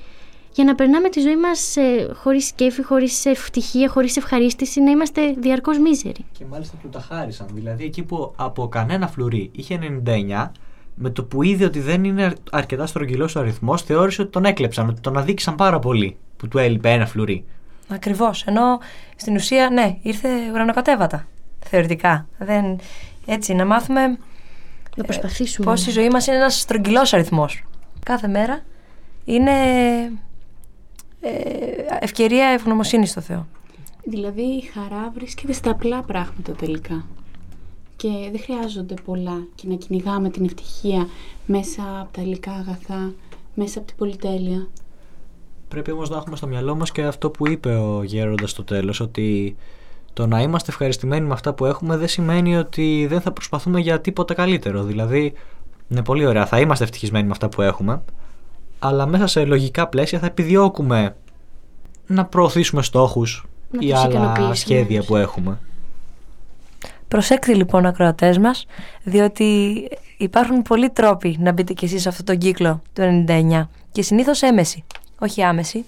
για να περνάμε τη ζωή μας ε, χωρίς σκέφη, χωρίς ευτυχία, χωρίς ευχαρίστηση, να είμαστε διαρκώς μίζεροι.
Και μάλιστα του τα χάρισαν. Δηλαδή εκεί που από κανένα φλουρί είχε 99, με το που είδε ότι δεν είναι αρκετά στρογγυλός ο αριθμός, θεώρησε ότι τον έκλεψαν, ότι τον αδίκησαν πάρα πολύ που του έλειπε ένα φλουρί.
Ακριβώς. Ενώ στην ουσία, ναι, ήρθε ουρανοκατέβατα. Θεωρητικά. Δεν... Έτσι, να μάθουμε
Να προσπαθήσουμε.
πώς η ζωή μας είναι ένας στρογγυλός αριθμός. Κάθε μέρα είναι ε, ευκαιρία ευγνωμοσύνης στο Θεό.
Δηλαδή η χαρά βρίσκεται στα απλά πράγματα τελικά. Και δεν χρειάζονται πολλά και να κυνηγάμε την ευτυχία μέσα από τα υλικά αγαθά, μέσα από την πολυτέλεια.
Πρέπει όμως να έχουμε στο μυαλό μας και αυτό που είπε ο Γέροντας στο τέλος, ότι το να είμαστε ευχαριστημένοι με αυτά που έχουμε δεν σημαίνει ότι δεν θα προσπαθούμε για τίποτα καλύτερο. Δηλαδή, είναι πολύ ωραία, θα είμαστε ευτυχισμένοι με αυτά που έχουμε, αλλά μέσα σε λογικά πλαίσια θα επιδιώκουμε να προωθήσουμε στόχους
Να
ή
τους
άλλα
ικανοποιήσουμε
σχέδια
όλους.
που έχουμε.
Προσέξτε λοιπόν ακροατές μας, διότι υπάρχουν πολλοί τρόποι να μπείτε κι εσείς σε αυτόν τον κύκλο του 99 και συνήθως έμεση, όχι άμεση.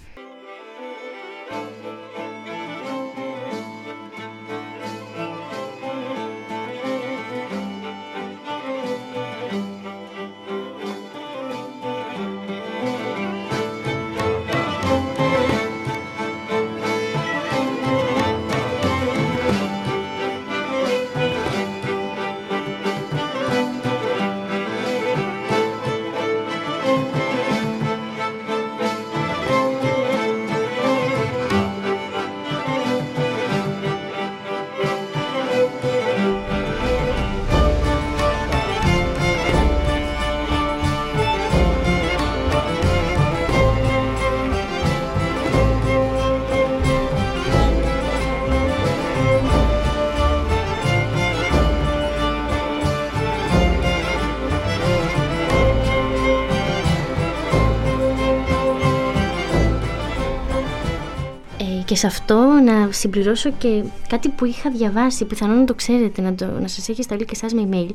Και σε αυτό να συμπληρώσω και κάτι που είχα διαβάσει, πιθανόν να το ξέρετε, να, το, να σας έχει σταλεί και εσάς με email,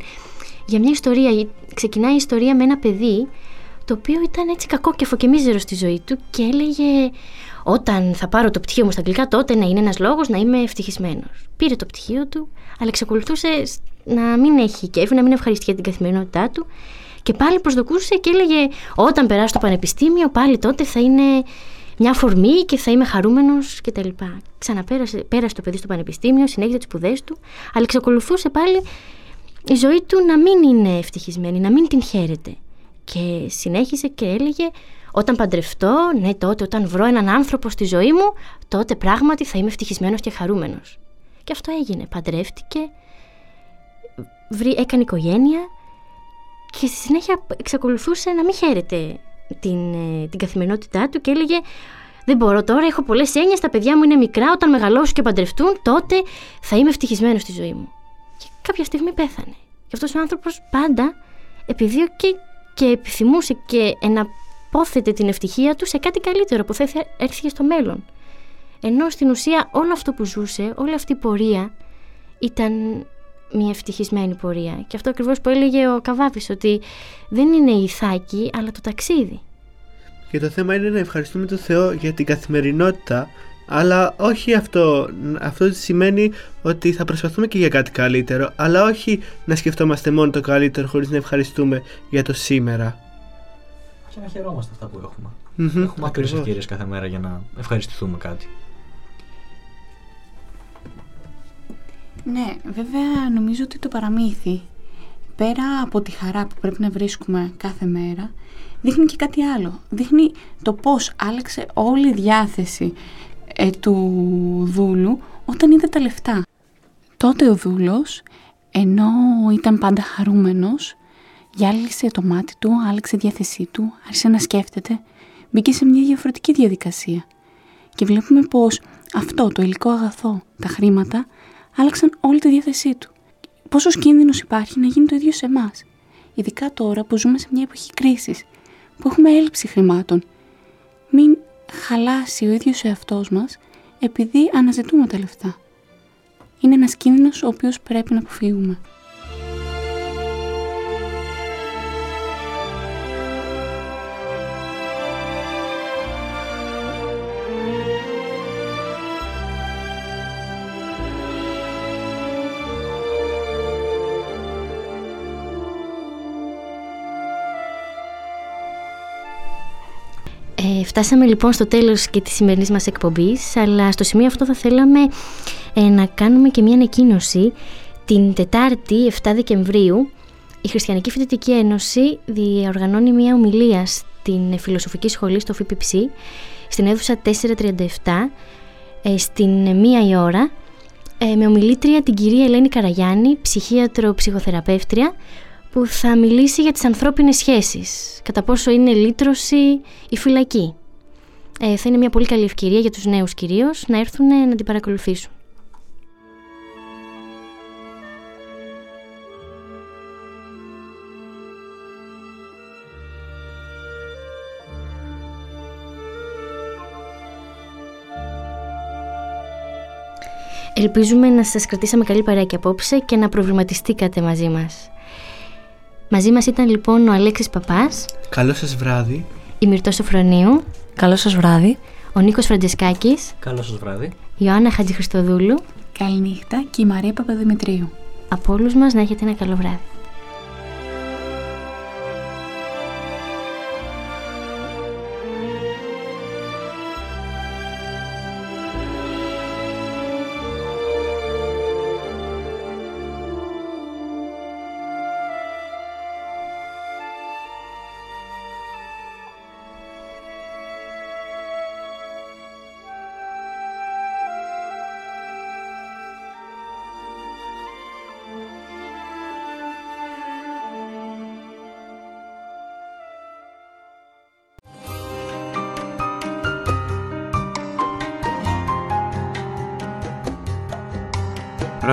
για μια ιστορία. Ξεκινάει η ιστορία με ένα παιδί το οποίο ήταν έτσι κακόκεφο και μίζερο στη ζωή του και έλεγε όταν θα πάρω το πτυχίο μου στα αγγλικά τότε να είναι ένας λόγος να είμαι ευτυχισμένος. Πήρε το πτυχίο του, αλλά εξακολουθούσε να μην έχει κέφι, να μην ευχαριστεί για την καθημερινότητά του και πάλι προσδοκούσε και έλεγε όταν περάσω στο πανεπιστήμιο πάλι τότε θα είναι μια αφορμή και θα είμαι χαρούμενος κτλ. Ξαναπέρασε πέρασε το παιδί στο πανεπιστήμιο, συνέχισε τις σπουδές του, αλλά εξακολουθούσε πάλι η ζωή του να μην είναι ευτυχισμένη, να μην την χαίρεται. Και συνέχισε και έλεγε όταν παντρευτώ, ναι τότε όταν βρω έναν άνθρωπο στη ζωή μου, τότε πράγματι θα είμαι ευτυχισμένος και χαρούμενος. Και αυτό έγινε. Παντρεύτηκε, βρή, έκανε οικογένεια και στη συνέχεια εξακολουθούσε να μην χαίρεται την, ε, την καθημερινότητά του και έλεγε δεν μπορώ τώρα, έχω πολλές έννοιες, τα παιδιά μου είναι μικρά, όταν μεγαλώσουν και παντρευτούν, τότε θα είμαι ευτυχισμένος στη ζωή μου. Και κάποια στιγμή πέθανε. Και αυτός ο άνθρωπος πάντα επιδίωκε και επιθυμούσε και εναπόθετε την ευτυχία του σε κάτι καλύτερο που θα έρθει και στο μέλλον. Ενώ στην ουσία όλο αυτό που ζούσε, όλη αυτή η πορεία ήταν μια ευτυχισμένη πορεία. Και αυτό ακριβώς που έλεγε ο Καβάβης, ότι δεν είναι η Ιθάκη, αλλά το ταξίδι.
Και το θέμα είναι να ευχαριστούμε τον Θεό για την καθημερινότητα, αλλά όχι αυτό. Αυτό σημαίνει ότι θα προσπαθούμε και για κάτι καλύτερο, αλλά όχι να σκεφτόμαστε μόνο το καλύτερο χωρίς να ευχαριστούμε για το σήμερα.
Και να χαιρόμαστε αυτά που έχουμε.
Μμμ,
Έχουμε άκρε
ακριβώς.
ευκαιρίε κάθε μέρα για να ευχαριστηθούμε κάτι.
Ναι, βέβαια νομίζω ότι το παραμύθι, πέρα από τη χαρά που πρέπει να βρίσκουμε κάθε μέρα, δείχνει και κάτι άλλο. Δείχνει το πώς άλλαξε όλη η διάθεση ε, του δούλου όταν είδε τα λεφτά. Τότε ο δούλος, ενώ ήταν πάντα χαρούμενος, γυάλισε το μάτι του, άλλαξε τη διάθεσή του, άρχισε να σκέφτεται, μπήκε σε μια διαφορετική διαδικασία. Και βλέπουμε πως αυτό το υλικό αγαθό, τα χρήματα, άλλαξαν όλη τη διάθεσή του. Πόσος κίνδυνος υπάρχει να γίνει το ίδιο σε εμάς. Ειδικά τώρα που ζούμε σε μια εποχή κρίσης. που έχουμε έλλειψη χρημάτων. Μην χαλάσει ο ίδιος ο εαυτός μας επειδή αναζητούμε τα λεφτά. Είναι ένας κίνδυνος ο οποίος πρέπει να αποφύγουμε.
Φτάσαμε λοιπόν στο τέλος και της σημερινής μας εκπομπής, αλλά στο σημείο αυτό θα θέλαμε ε, να κάνουμε και μια ανακοίνωση. Την Τετάρτη, 7 Δεκεμβρίου, η Χριστιανική Φοιτητική Ένωση διοργανώνει μια ομιλία στην Φιλοσοφική Σχολή στο ΦΠΨ, στην αίθουσα 437, ε, στην μία η ώρα, ε, με ομιλήτρια την κυρία Ελένη Καραγιάννη, ψυχίατρο ψυχοθεραπεύτρια, που θα μιλήσει για τις ανθρώπινες σχέσεις, κατά πόσο είναι λύτρωση η φυλακή. Ε, θα είναι μια πολύ καλή ευκαιρία για τους νέους κυρίως να έρθουν να την παρακολουθήσουν. Ελπίζουμε να σας κρατήσαμε καλή παρέα και απόψε και να προβληματιστήκατε μαζί μας. Μαζί μας ήταν λοιπόν ο Αλέξης Παπάς.
Καλό σας βράδυ.
Η Μυρτώ Σοφρονίου.
Καλό σας βράδυ.
Ο Νίκος Φραντζεσκάκης.
Καλό σας βράδυ.
Η Ιωάννα Χατζηχριστοδούλου.
Καληνύχτα και η Μαρία Παπαδημητρίου.
Από όλους μας να έχετε ένα καλό βράδυ.